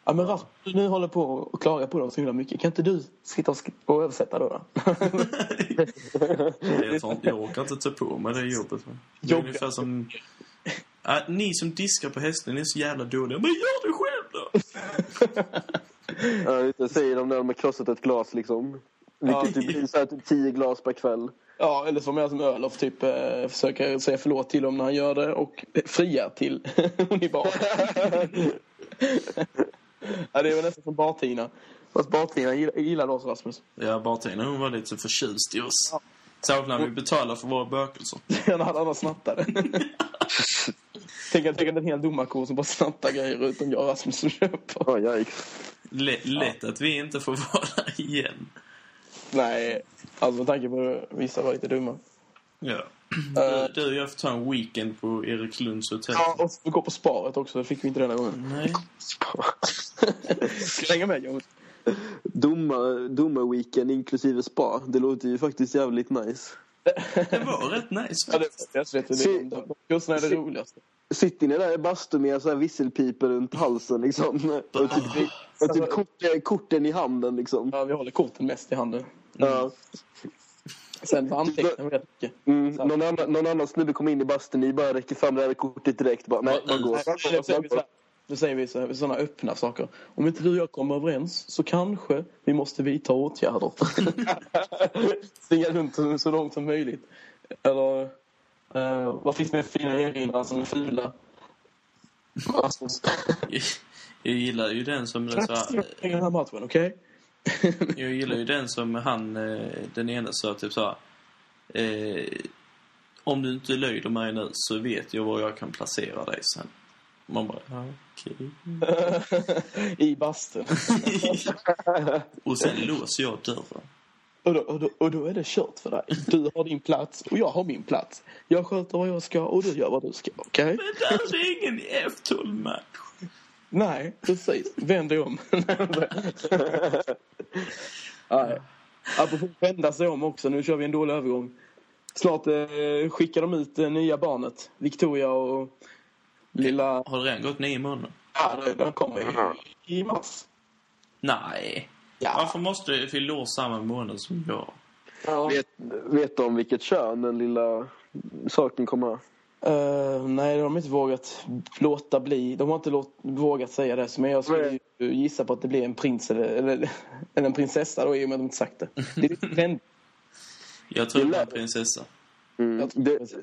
ja, men Rasmus, du nu håller på och klagar på dem så himla mycket. Kan inte du sitta och, översätta då? då? Jag, tar inte, jag orkar inte ta på mig det jobbet. Det är ungefär som... Ja, ni som diskar på hästen är så jävla dåliga. Men gör det själv då! Ja, det säger de när de har krossat ett glas liksom. Ja. Vilket typ blir så här typ tio glas per kväll. Ja, eller som jag som Ölof typ eh, försöker säga förlåt till om när han gör det och fria till hon i bar. ja, det är väl nästan som Bartina. Fast Bartina gillar, gillar oss Rasmus. Ja, bartendern hon var lite så förtjust i oss. Särskilt när vi betalar för våra bökelser. En annan snattare. tänk, att- tänk att en hel domarkår som bara snattar grejer utom jag och Rasmus som köper. Oh, yikes. Lätt, lätt att vi inte får vara där igen. Nej, alltså med tanke på att vissa var lite dumma. Ja. Eh, Du, du jag får ta en weekend på Erikslunds hotell. Ja, och vi går på sparet också, det fick vi inte denna gången. Nej. Ska du hänga med Jonas? Domar, domarweekend inklusive spa. Det låter ju faktiskt jävligt nice. Det var rätt nice Ja, det, faktiskt. jag vet, det, är- de kurserna är det roligaste. Sitter ni där i bastu med så här visselpipor runt halsen liksom? Och typ, och typ kort, korten i handen liksom? Ja, vi håller korten mest i handen. Ja. Sen antecknar vi rätt mycket. Mm, någon, annan, någon annan snubbe kommer in i bastun, ni bara räcker fram det här kortet direkt. Bara, nej, man går. Nej, Då då säger vi så- sådana öppna saker. Om inte du och jag kommer överens så kanske vi måste vidta åtgärder. Springa runt så- långt som möjligt. Eller eh, vad finns det för fina erinran som är fula? Jag gillar ju den som... här, den här matchen, okej? jag gillar ju den som han, eh, den ena sa typ så här, eh, Om du inte lyder mig nu så vet jag var jag kan placera dig sen. Man bara, okej. I bastun. Och sen låser jag dörren. Och då, och, då, och då är det kört för dig. Du har din plats och jag har min plats. Jag sköter vad jag ska och du gör vad du ska. Okej? Men där är ingen F12-match. Nej, precis. Vänd dig om. Nej. Apropå vända sig om också. Nu kör vi en dålig övergång. Snart eh, skickar de ut det nya barnet. Victoria och lilla... Har det redan gått nio månader? Ja, den kommer i, i mars. Nej. Ja. Varför måste det fylla år samma månad som jag? ja. Vet, vet de vilket kön den lilla saken kommer ha? Eh, nej, de har inte vågat låta bli. De har inte låt, vågat säga det. Men jag skulle ju gissa på att det blir en prins eller, eller, eller en prinsessa då, i och med att de inte sagt det. Det är. Jag tror Det lär- en prinsessa. Mm. Jag tror Det, prinsessa.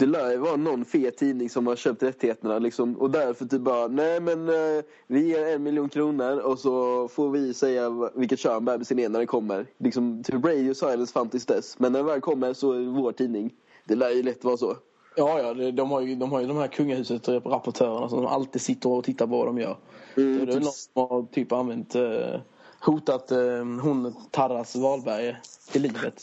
Det lär ju vara någon fet tidning som har köpt rättigheterna liksom, och därför typ bara nej men eh, vi ger en miljon kronor och så får vi säga vilket kön bebisen är när den kommer. Liksom, typ radio silence fram tills dess. Men när den väl kommer så är det vår tidning. Det lär ju lätt vara så. Ja, ja, det- de har ju de, har ju de här kungahuset rapportörerna som alltid sitter och tittar på vad de gör. Mm, det är typ- någon som har typ använt, eh, hotat eh, hon Tarras Wahlberg till livet.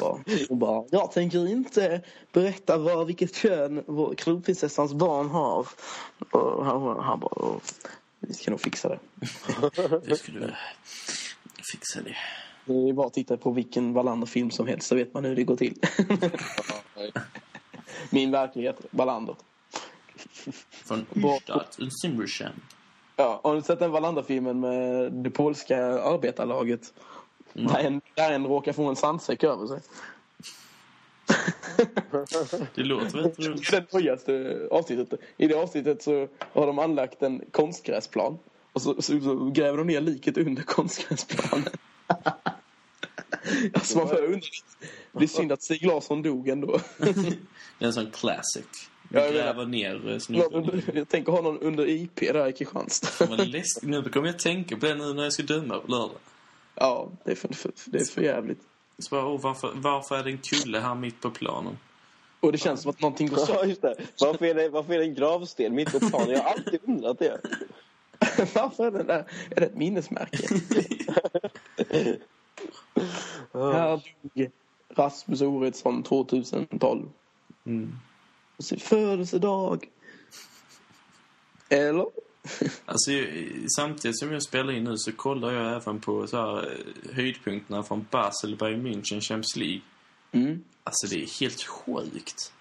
Bara, och bara, jag tänker inte berätta vad, vilket kön vår kronprinsessans barn har. Och han, han bara, "Åh, vi ska nog fixa det. Det skulle fixa det. Det är bara att titta på vilken Wallander-film som helst så vet man hur det går till. Min verklighet, Wallander. Från Ystad Simrishamn. Ja, har du sett den Wallander-filmen med det polska arbetarlaget? Där, en, där en råkar få en sandsäck över sig. Det låter rätt Det roligt. är det nöjaste avsnittet. I det avsnittet så har de anlagt en konstgräsplan. Och så, så, så gräver de ner liket under konstgräsplanen. alltså man får undra. Det är synd att Stig Larsson dog ändå. Det är en sån classic. Jag gräver ner eh, snubben. Jag tänker ha någon under IP där i Kristianstad. Vad läskigt. Nu kommer jag tänka på det nu när jag ska döma på lördag. Ja, det är för, det är för jävligt. Så bara, oh, varför, varför är det en kulle här mitt på planen? Och det känns som att någonting går Ja, sönder. just det. Varför är det, varför är det en gravsten mitt på planen? Jag har alltid undrat det. Varför är det där? Är det ett minnesmärke? Här dog Rasmus Oredsson 2012. Mm. På sin födelsedag. Eller? Alltså, samtidigt som jag spelar in nu så kollar jag även på så här, eh, höjdpunkterna från Basel, Bayern München, Champions League. Mm. Alltså, det är helt sjukt.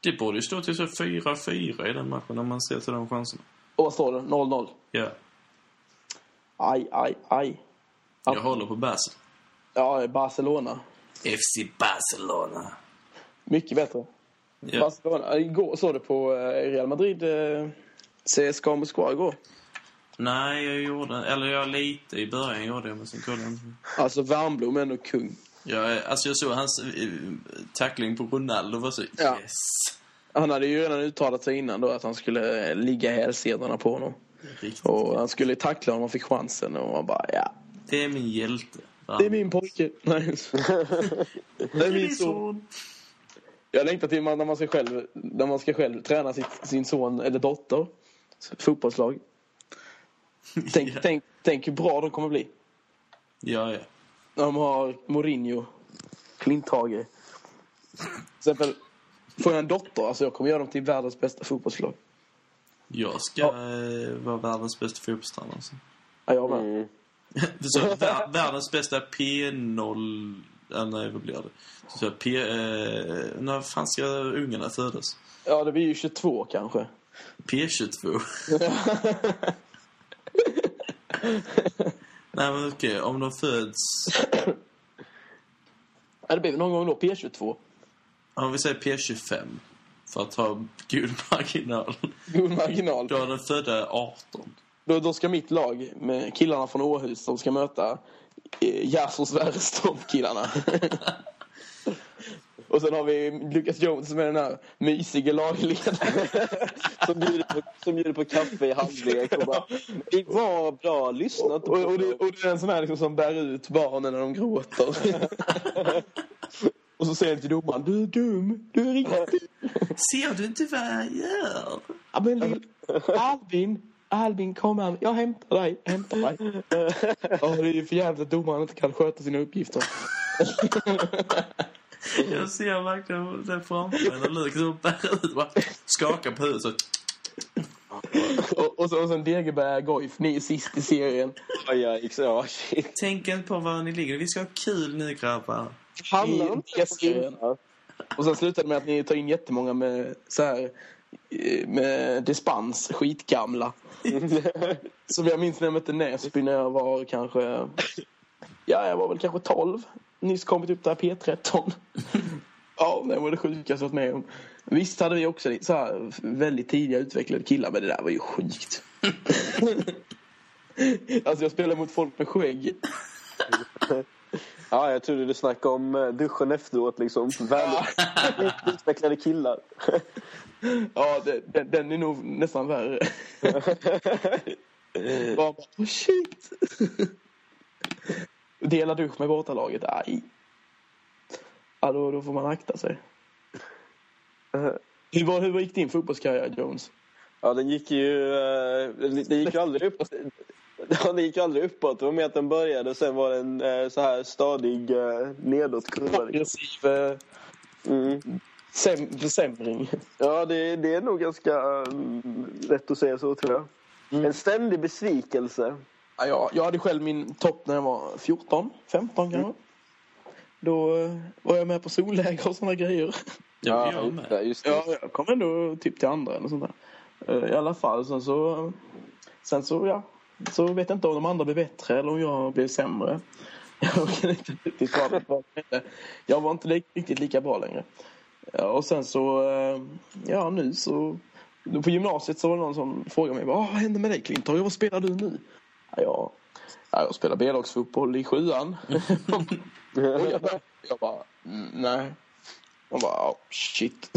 Det borde ju stå till så 4-4 i den matchen om man ser till de chanserna. Och vad står det? 0-0. Ja, Aj, aj, aj. jag håller på Basel. Ja, Barcelona. FC Barcelona. Mycket bättre. Ja. Barcelona. Igår såg du på eh, Real Madrid eh, CSKA Moskva igår. Nej, jag gjorde... Eller jag lite i början gjorde jag, men sen kollade jag inte. Alltså Värmblom är ändå kung. Jag, alltså jag såg hans eh, tackling på Ronaldo var så... Ja. Yes! Han hade ju redan uttalat sig innan då att han skulle eh, ligga i hälsenorna på honom. Riktigt. Och han skulle tackla honom och fick chansen och man bara ja. Det är min hjälte. Det är min pojke. Nej. det är min son. Jag längtar till när man ska själv, när man ska själv träna sitt, sin son eller dotter. Fotbollslag. Tänk, Ja. tänk, tänk hur bra de kommer bli. Ja, ja. När de har Mourinho, Klinthage. Till exempel, får jag en dotter, alltså jag kommer göra dem till världens bästa fotbollslag. Jag ska eh, vara världens bästa fotbollstränare. Alltså. Ja, jag med. Mm. Sa vär, världens bästa P0... Ja, nej, vad blir det? Sa P... Eh, när fan ska ungarna födas? Ja, det blir ju 22 kanske. P22. nej, men okej. Om de föds... Ja, det blir någon gång då P22. Om vi säger P25. För att ha god marginal. God marginal. Då är den födda 18. Då, då ska mitt lag med killarna från Åhus, de ska möta eh, Jassers Wärrestorp-killarna. Och sen har vi Lucas Jones som är den här mysiga lagledaren. Som bjuder på, som bjuder på kaffe i halvlek och bara Det var bra, lyssna inte Och, på och, det, och det är en sån här liksom som bär ut barnen när de gråter. Och så säger han till domaren, du är dum, du är riktigt Ser du inte vad jag gör? Ja, men lill... Albin, Albin kom här. Jag hämtar dig, hämtar dig. Ja, det är ju för jävligt att domaren inte kan sköta sina uppgifter. Jag ser verkligen det framför mig när Luke så bär ut bara skakar på så. Och, och, så, och sen Degeberg Goif, ni är sist i serien. Aj, aj, ja, shit. Tänk inte på var ni ligger. Vi ska ha kul nu grabbar. Handlar inte serien. Och sen slutade det med att ni tar in jättemånga med så här eh, med dispens, skitgamla. Som jag minns när jag mötte Näsby när jag var kanske... Ja, jag var väl kanske 12. Nyss kommit upp där P13. Ja, det var det sjukaste jag varit med om. Visst hade vi också så här väldigt tidiga utvecklade killar, men det där var ju sjukt. alltså jag spelade mot folk med skägg. Ja, jag trodde du snackade om eh, duschen efteråt liksom. Väldigt utvecklade killar. Ja, den, den är nog nästan värre. Bara, oh shit! Dela dusch med bortalaget, aj. Ja, då, då får man akta sig. Hur, var, hur gick din fotbollskarriär, Jones? Ja, den gick ju... eh, Den gick ju aldrig upp. Ja, den gick ju aldrig uppåt. Det var med att den började och sen var det en eh, så här stadig eh, nedåtkurva. liksom. Aggressiv eh, Mm. säm, försämring. Ja, det, det är nog ganska mm, rätt att säga så, tror jag. Mm. En ständig besvikelse. Ja, jag, hade själv min topp när jag var 14, 15 kanske. Då eh, var jag med på solläger och såna grejer. Ja, jag med. just det. Ja, jag kom ändå typ till andra eller sånt där. Eh, I alla fall, sen så... Sen så, ja. Så vet jag inte om de andra blev bättre eller om jag blev sämre. Jag kan inte riktigt svara på det. Jag var inte riktigt lika bra längre. Ja, och sen så, eh, ja nu så... På gymnasiet så var det någon som frågade mig vad händer med dig Clinton? Vad spelar du nu? Ja, jag, ja, jag spelar B-lagsfotboll i sjuan. och jag bara, jag bara mm, nej. Jag bara, oh, shit.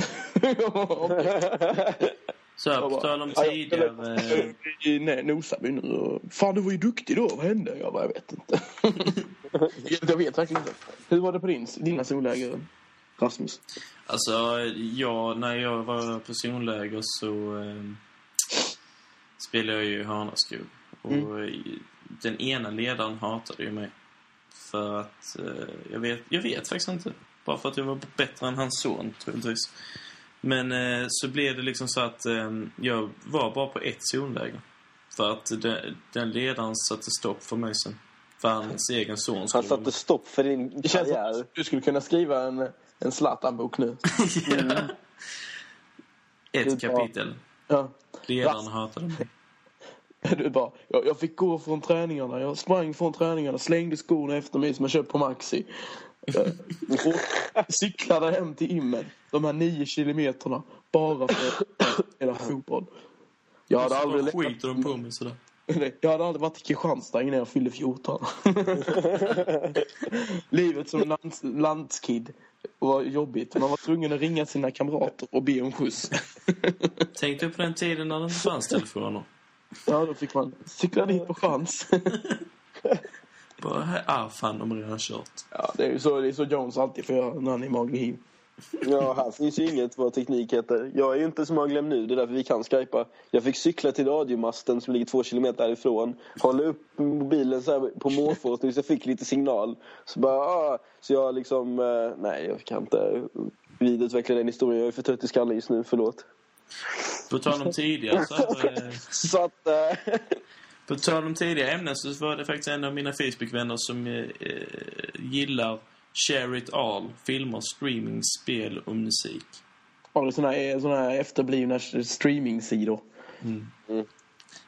Så på tal om ja, tidigare... i Nej, Nosaby nu och, Fan, du var ju duktig då. Vad hände? Jag bara, jag vet inte. jag vet verkligen inte. Hur var det på din, dina solläger, Rasmus? Alltså, jag, när jag var på zonläger så eh, spelade jag ju i Hanaskog. Och i- den ena ledaren hatade ju mig. För att, eh, jag, vet, jag vet faktiskt inte. Bara för att jag var bättre än hans son, troligtvis. Men eh, så blev det liksom så att eh, jag var bara på ett zonläger. För att den, den ledaren satte stopp för mig sen. För hans egen son Han satte stopp för din Det känns som att du skulle kunna skriva en, en Zlatan-bok nu. Ja. Ett är bra. kapitel. Ja. Ledaren hatade mig. Du bara, jag, jag fick gå från träningarna. Jag sprang från träningarna, slängde skorna efter mig som jag köpt på Maxi. Eh, och cyklade hem till Immen. De här nio kilometerna. Bara för att spela fotboll. Jag hade, aldrig skiter de på mig sådär. jag hade aldrig varit i Kristianstad innan jag fyllde 14. Livet som lands, landskid var jobbigt. Man var tvungen att ringa sina kamrater och be om skjuts. Tänk dig på den tiden när det inte fanns telefoner. Ja, då fick man cykla dit på chans. Bara, här, ah fan, de har redan kört. Ja, det är ju så, det är så Jones alltid får göra när han är maglig hiv. Ja, här finns ju inget vad teknik heter. Jag är ju inte som har glömt nu, det är därför vi kan skypa. Jag fick cykla till radiomasten som ligger två kilometer därifrån. Hålla upp mobilen så här på måfå tills jag fick lite signal. Så bara, ah, så jag liksom, eh, nej jag kan inte vidareutveckla den historien. Jag är för trött i skallen just nu, förlåt. På tal om tidigare så här, eh, Så att, eh, På tal om tidigare ämnen så var det faktiskt en av mina Facebook-vänner som eh, eh, gillar Share It All. Filmer, streaming, spel och musik. Har du såna här, såna här efterblivna streamingsidor?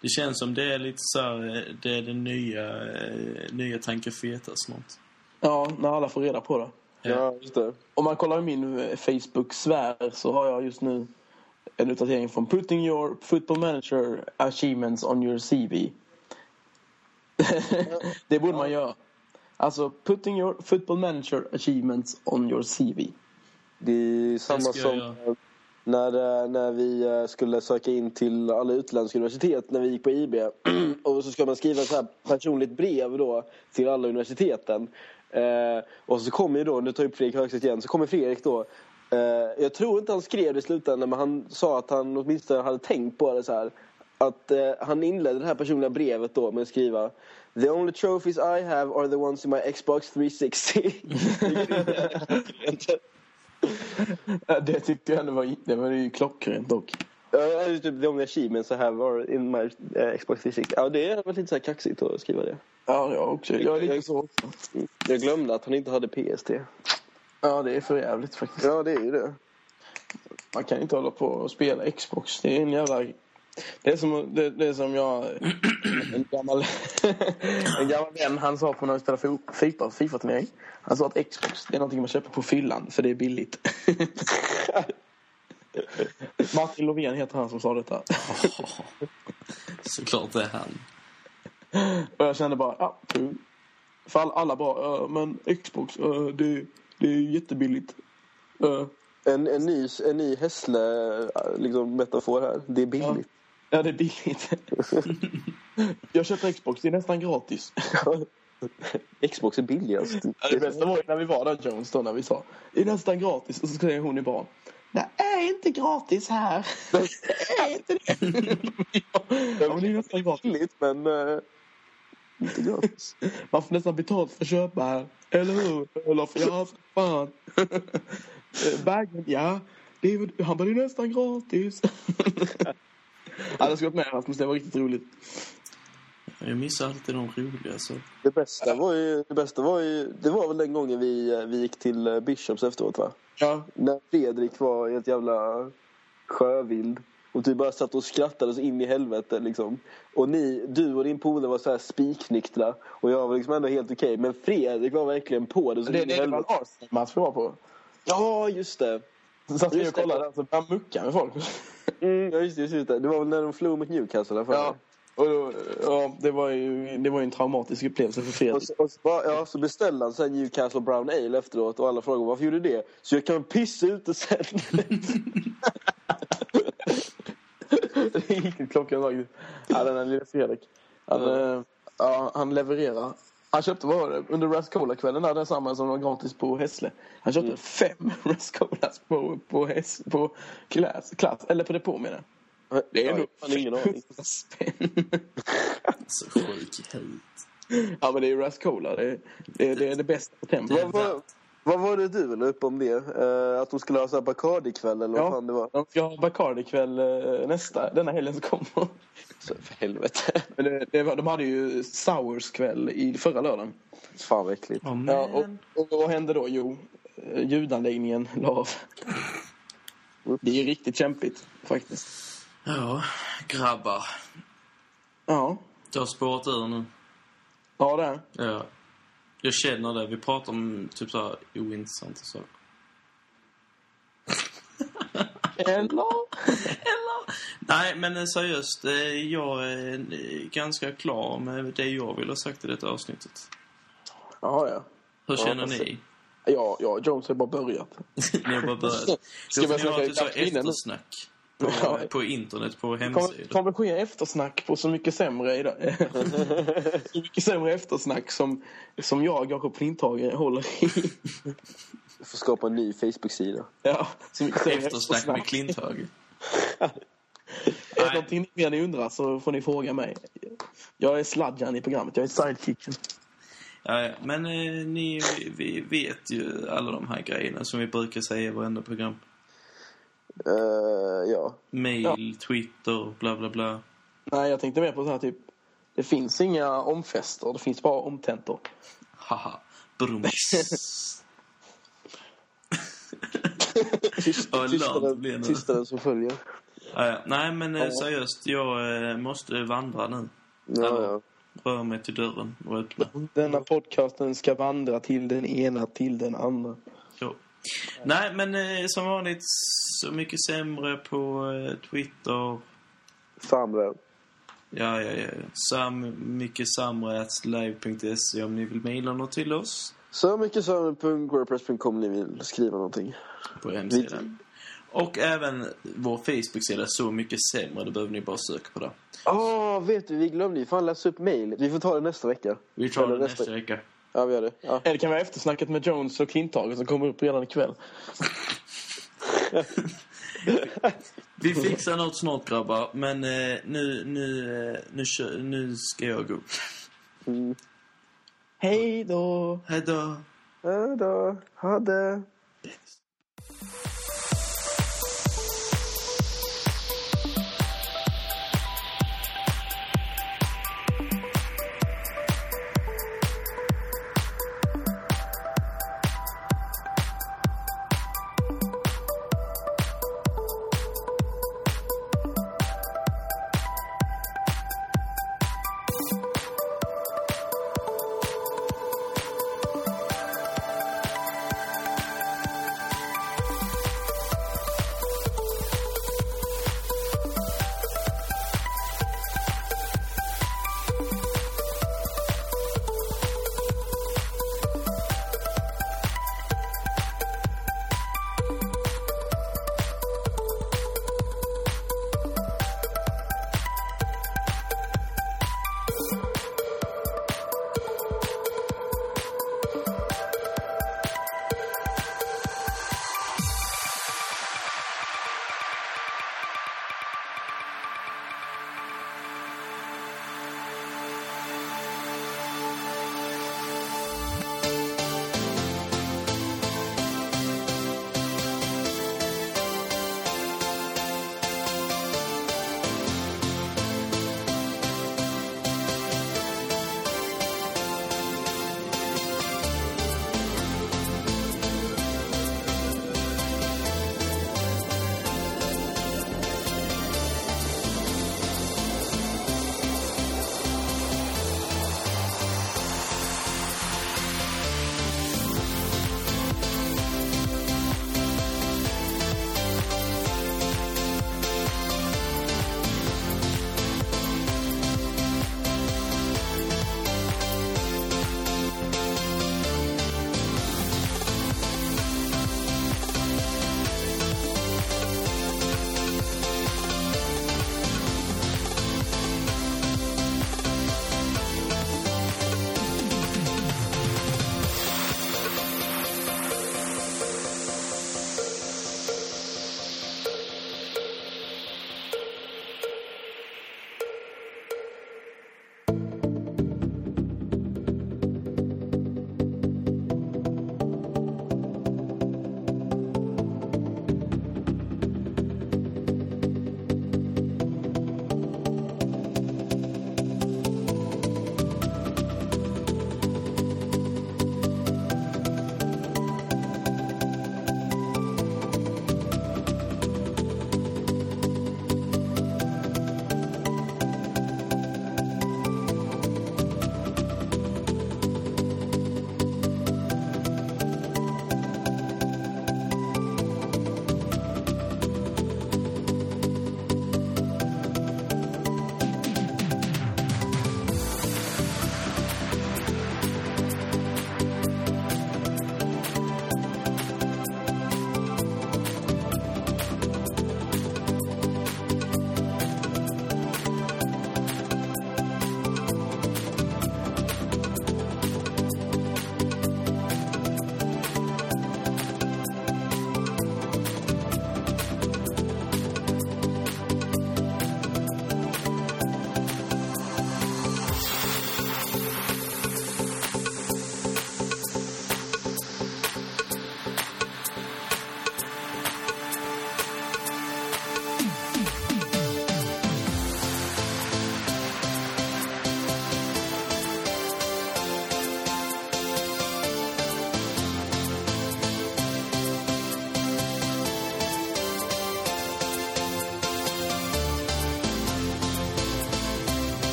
Det känns som det är lite så här, det är den nya, eh, nya Tanke Feta snart. Ja, när alla får reda på det. ja, just det. Om man kollar i min Facebook-sfär så har jag just nu en uppdatering från Putting your football manager achievements on your CV. det borde man göra. Alltså, putting your football manager achievements on your CV. Det är samma som när, eh, när vi eh, skulle söka in till alla utländska universitet när vi gick på IB. och så ska man skriva så här personligt brev då till alla universiteten. Eh, och så kommer ju då, nu tar jag upp Fredrik Högstedt igen, så kommer Fredrik då. Eh, jag tror inte han skrev det i slutändan men han sa att han åtminstone hade tänkt på det så här. Att eh, han inledde det här personliga brevet då med att skriva The only trophies I have are the ones in my Xbox 360. Ja, Det tyckte jag ändå var, det var ju klockrent dock. Ja, typ the only achievements I have are in my eh, Xbox 360. Ja, det är väl lite så här kaxigt att skriva det. Ja, jag också. Jag är lite så. Jag glömde att han inte hade PST. Ja, det är för jävligt faktiskt. Ja, det är ju det. Man kan inte hålla på och spela Xbox. Det är en jävla... Det är som, det, det är som jag... En gammal, en gammal vän, han sa på när vi spelade FIFA, FIFA-turnering. Han sa att Xbox, det är någonting man köper på fyllan, för det är billigt. Martin Lovén heter han som sa detta. Såklart det är han. Och jag kände bara, ja. För all, alla bara, men Xbox, det, det är jättebilligt. Ja, En, en ny, en ny Hässle liksom, metafor här. Det är billigt. Ja, det är billigt. jag köpte Xbox, det är nästan gratis. Xbox är billigast. Ja, det bästa var när vi var där Jones då, när vi sa det är nästan gratis. Och så säger hon i barn. Det är inte gratis här. Det är inte det. ja, det är nästan gratis. men uh, inte gratis. Man får nästan betalt för att köpa här. Eller hur? Olof? Ja, för fan. Eh, Bagen, ja. Det är, han bara, det är nästan gratis. ja, det skulle varit med Rasmus, det var riktigt roligt. Jag missar alltid de roliga så. Det bästa var ju, det bästa var ju, det var väl den gången vi, eh, vi gick till eh, Bishops efteråt va? Ja, När Fredrik var helt jävla sjövild. Och typ bara satt och skrattade så in i helvete liksom. Och ni, du och din polare var så här spiknyktra. Och jag var liksom ändå helt okej. Men Fredrik var verkligen på det så det, i det. Arsenal-match vi var på. Ja, just det. Så satt vi och kollade där så började mucka med folk. Mm, ja, just det, just det. Det var väl när de förlorade mot Newcastle där för Ja, och då, ja det, var ju, det var ju en traumatisk upplevelse för Och Fredrik. så, och så, ja, så beställde han här Newcastle Brown Ale efteråt och alla frågade varför gjorde du det? Så jag kan pissa ute sen. Klockan faktiskt. Ja, den här lilla Fredrik. Han, eh, ja, han levererar. Han köpte, vad var det, under Rascola-kvällen där, densamma som var gratis på Hässle. Han köpte fem Rascolas på, på, häss, på klass, klass, eller på depå menar jag. Det är Ja, ändå ingen aning. spänn. Så sjuk i huvudet. Ja, men det är ju Rascola. Det är det, det, är det bästa på tempo. Vad var, det du la upp om det? Eh, att de skulle ha Bacardi-kväll eller vad Ja. fan det var? De ska ha Bacardi-kväll eh, nästa, denna helgen som kommer. Så, för helvete. Men det, det var, de hade ju Sours-kväll i förra lördagen. Fan vad äckligt. Ja, Ja, och, och vad hände då? Jo, eh, ljudanläggningen la av. Det är ju riktigt kämpigt faktiskt. Ja, grabbar. Ja, Det har spårat ur nu. ja det. Ja. Jag känner det. Vi pratar om typ så här ointressanta saker. Eller? Nej, men seriöst. eh, Jag är ganska klar med det jag vill ha sagt i detta avsnittet. Ja, ja. Hur Ja, känner ni? Ja, ja, Jones har bara börjat. Ni har bara börjat. Ska vi nu? eftersnack. På, Ja. på internet, på Kommer hemsidor. kommer ske eftersnack på Så mycket sämre idag. så mycket sämre eftersnack som, som jag, Jakob Flinthage, håller i. Du får skapa en ny Facebook-sida. Ja, så mycket sämre Eftersnack med Klinthög. Är det någonting mer ni undrar så får ni fråga mig. Jag är sladjan i programmet, jag är sidekicken. Ja, ja. Men eh, ni vi vet ju alla de här grejerna som vi brukar säga i varenda program. Eh, ja. Mail, Twitter, bla bla bla. Nej, jag tänkte mer på så här typ. Det finns inga omfester, det finns bara omtentor. Haha. Brums. Tyst, tystnaden, tystnaden som följer. Ja, ja. Nej, men eh, seriöst. Jag eh, måste vandra nu. Ja, ja. Rör mig till dörren och öppna. Denna podcasten ska vandra till den ena till den andra. Så. Nej, men eh, som vanligt så mycket sämre på eh, Twitter. Samre. Ja, ja, ja. Sam, mycket sämre live.se om ni vill mejla något till oss Så mycket samre.wordpress.com ni vill skriva någonting. på hemsidan. Och även vår Facebook-sida Så mycket sämre. Det behöver ni bara söka på det. Åh, vet du, vi glömde ju fan läsa upp mejlet. Vi får ta det nästa vecka. Vi tar Eller det nästa vecka. Ja, vi gör det. Ja. Eller kan vi ha eftersnacket med Jones och Klintaget som kommer upp redan ikväll? Vi fixar något snart grabbar. Men eh, nu, nu, eh, nu, nu ska jag gå. Mm. Hej då! Hej då. Ja då, ha det.